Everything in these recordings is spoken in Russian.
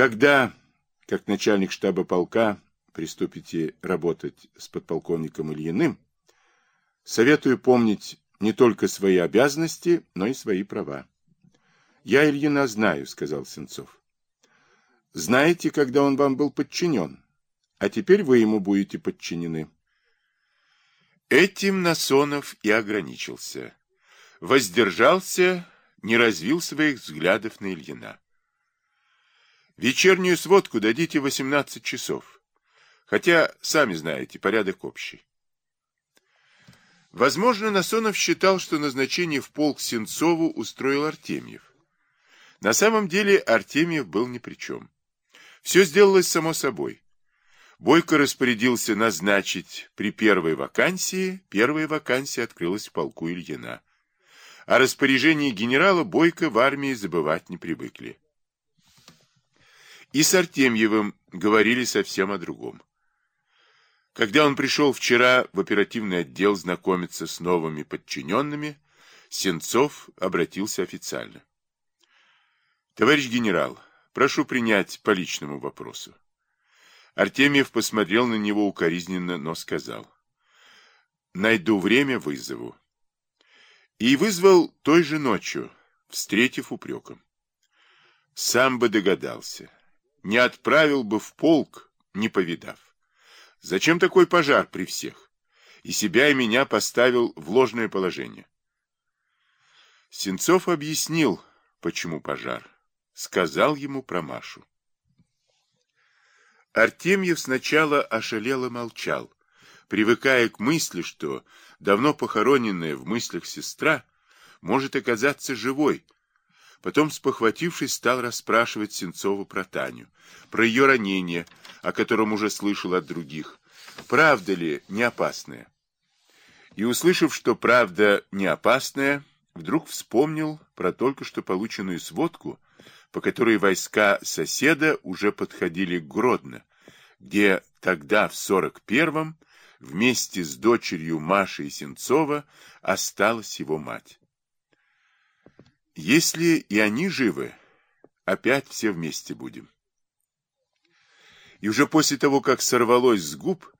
Когда, как начальник штаба полка, приступите работать с подполковником Ильиным, советую помнить не только свои обязанности, но и свои права. Я Ильина знаю, сказал Сенцов. Знаете, когда он вам был подчинен, а теперь вы ему будете подчинены. Этим Насонов и ограничился. Воздержался, не развил своих взглядов на Ильина. Вечернюю сводку дадите 18 часов. Хотя, сами знаете, порядок общий. Возможно, Насонов считал, что назначение в полк Сенцову устроил Артемьев. На самом деле Артемьев был ни при чем. Все сделалось само собой. Бойко распорядился назначить при первой вакансии, первая вакансия открылась в полку Ильина. О распоряжении генерала Бойко в армии забывать не привыкли. И с Артемьевым говорили совсем о другом. Когда он пришел вчера в оперативный отдел знакомиться с новыми подчиненными, Сенцов обратился официально. Товарищ генерал, прошу принять по личному вопросу. Артемьев посмотрел на него укоризненно, но сказал. Найду время, вызову. И вызвал той же ночью, встретив упреком. Сам бы догадался. Не отправил бы в полк, не повидав. Зачем такой пожар при всех? И себя, и меня поставил в ложное положение. Сенцов объяснил, почему пожар сказал ему про Машу. Артемьев сначала ошалело молчал, привыкая к мысли, что давно похороненная в мыслях сестра может оказаться живой. Потом, спохватившись, стал расспрашивать Сенцову про Таню, про ее ранение, о котором уже слышал от других. Правда ли не опасная? И, услышав, что правда не опасная, вдруг вспомнил про только что полученную сводку по которой войска соседа уже подходили к Гродно, где тогда, в 41-м, вместе с дочерью Машей Сенцова осталась его мать. Если и они живы, опять все вместе будем. И уже после того, как сорвалось с губ,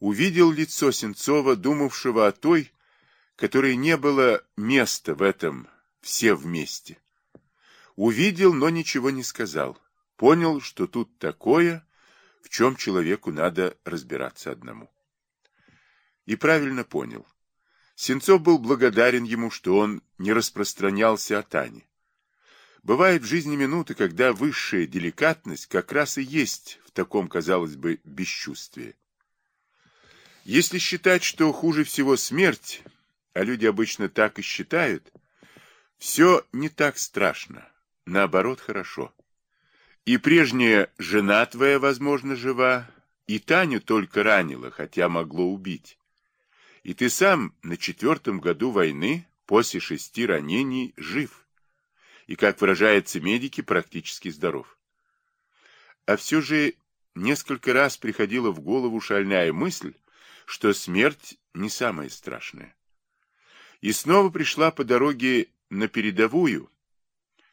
увидел лицо Сенцова, думавшего о той, которой не было места в этом все вместе. Увидел, но ничего не сказал. Понял, что тут такое, в чем человеку надо разбираться одному. И правильно понял. Сенцов был благодарен ему, что он не распространялся о Тане. Бывает в жизни минуты, когда высшая деликатность как раз и есть в таком, казалось бы, бесчувствии. Если считать, что хуже всего смерть, а люди обычно так и считают, все не так страшно наоборот, хорошо. И прежняя жена твоя, возможно, жива, и Таню только ранила, хотя могло убить. И ты сам на четвертом году войны, после шести ранений, жив. И, как выражаются медики, практически здоров. А все же несколько раз приходила в голову шальная мысль, что смерть не самое страшное. И снова пришла по дороге на передовую,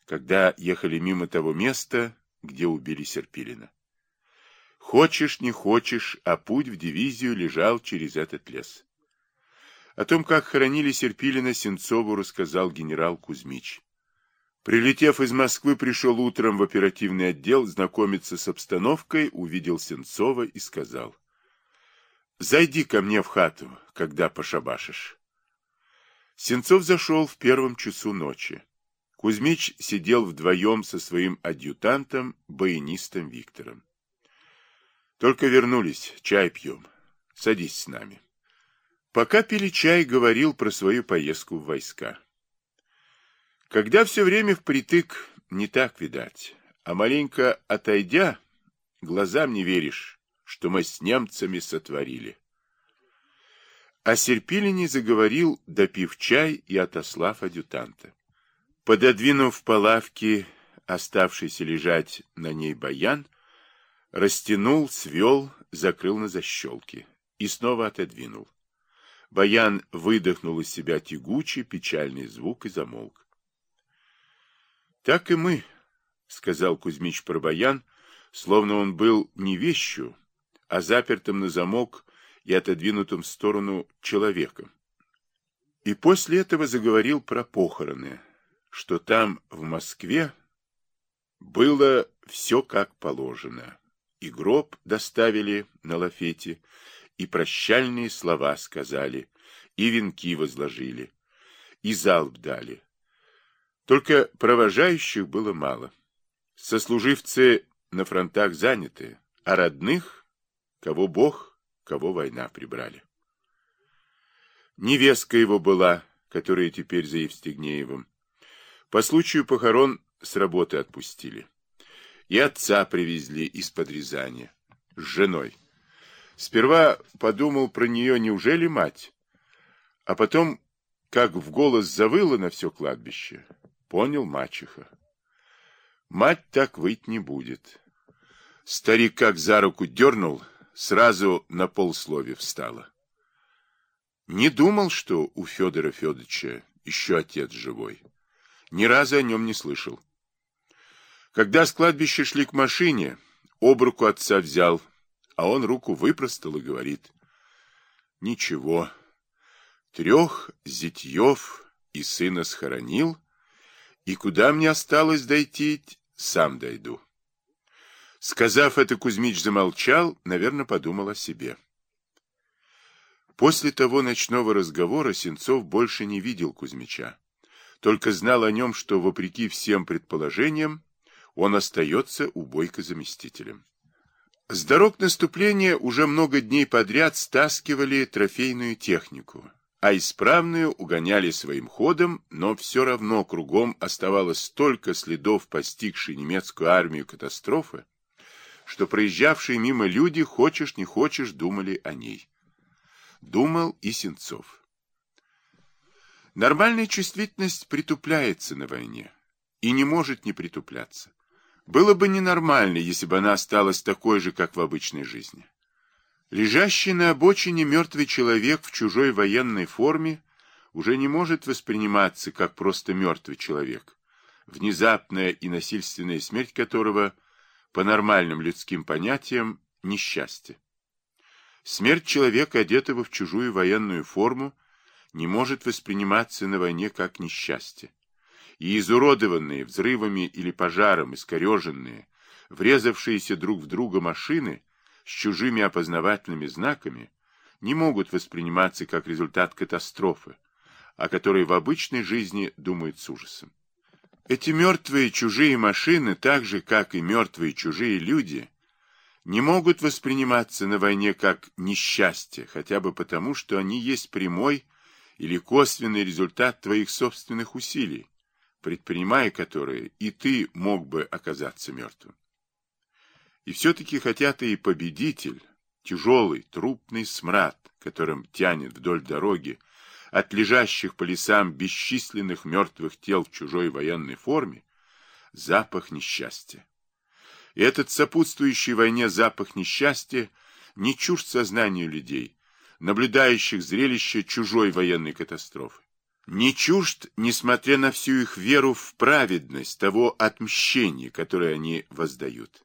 когда ехали мимо того места, где убили Серпилина. Хочешь, не хочешь, а путь в дивизию лежал через этот лес. О том, как хоронили Серпилина, Сенцову рассказал генерал Кузьмич. Прилетев из Москвы, пришел утром в оперативный отдел знакомиться с обстановкой, увидел Сенцова и сказал. «Зайди ко мне в хату, когда пошабашишь». Сенцов зашел в первом часу ночи. Кузьмич сидел вдвоем со своим адъютантом, баянистом Виктором. Только вернулись, чай пьем. Садись с нами. Пока пили чай, говорил про свою поездку в войска. Когда все время впритык, не так видать. А маленько отойдя, глазам не веришь, что мы с немцами сотворили. О Серпилине заговорил, допив чай и отослав адъютанта. Пододвинув по оставшийся лежать на ней баян, растянул, свел, закрыл на защелке и снова отодвинул. Баян выдохнул из себя тягучий, печальный звук и замолк. Так и мы сказал Кузьмич Парбаян, словно он был не вещью, а запертым на замок и отодвинутым в сторону человеком. И после этого заговорил про похороны, что там, в Москве, было все как положено. И гроб доставили на лафете, и прощальные слова сказали, и венки возложили, и залп дали. Только провожающих было мало. Сослуживцы на фронтах заняты, а родных, кого Бог, кого война прибрали. Невестка его была, которая теперь за Евстигнеевым. По случаю похорон с работы отпустили. И отца привезли из-под Рязани с женой. Сперва подумал про нее, неужели мать? А потом, как в голос завыла на все кладбище, понял мачеха. Мать так выть не будет. Старик как за руку дернул, сразу на полслове встала. Не думал, что у Федора Федоровича еще отец живой. Ни разу о нем не слышал. Когда с кладбища шли к машине, об руку отца взял, а он руку выпростал и говорит. Ничего, трех зятьев и сына схоронил, и куда мне осталось дойти, сам дойду. Сказав это, Кузьмич замолчал, наверное, подумал о себе. После того ночного разговора Сенцов больше не видел Кузьмича, только знал о нем, что, вопреки всем предположениям, он остается у Бойко заместителем. С дорог наступления уже много дней подряд стаскивали трофейную технику, а исправную угоняли своим ходом, но все равно кругом оставалось столько следов постигшей немецкую армию катастрофы, что проезжавшие мимо люди, хочешь не хочешь, думали о ней. Думал и Сенцов. Нормальная чувствительность притупляется на войне и не может не притупляться. Было бы ненормально, если бы она осталась такой же, как в обычной жизни. Лежащий на обочине мертвый человек в чужой военной форме уже не может восприниматься как просто мертвый человек, внезапная и насильственная смерть которого, по нормальным людским понятиям, несчастье. Смерть человека, одетого в чужую военную форму, не может восприниматься на войне как несчастье и изуродованные взрывами или пожаром, искореженные, врезавшиеся друг в друга машины с чужими опознавательными знаками не могут восприниматься как результат катастрофы, о которой в обычной жизни думают с ужасом. Эти мертвые чужие машины, так же, как и мертвые чужие люди, не могут восприниматься на войне как несчастье, хотя бы потому, что они есть прямой или косвенный результат твоих собственных усилий, предпринимая которые, и ты мог бы оказаться мертвым. И все-таки хотя ты и победитель, тяжелый, трупный смрад, которым тянет вдоль дороги от лежащих по лесам бесчисленных мертвых тел в чужой военной форме, запах несчастья. И этот сопутствующий войне запах несчастья не чужд сознанию людей, наблюдающих зрелище чужой военной катастрофы не чужд, несмотря на всю их веру в праведность того отмщения, которое они воздают.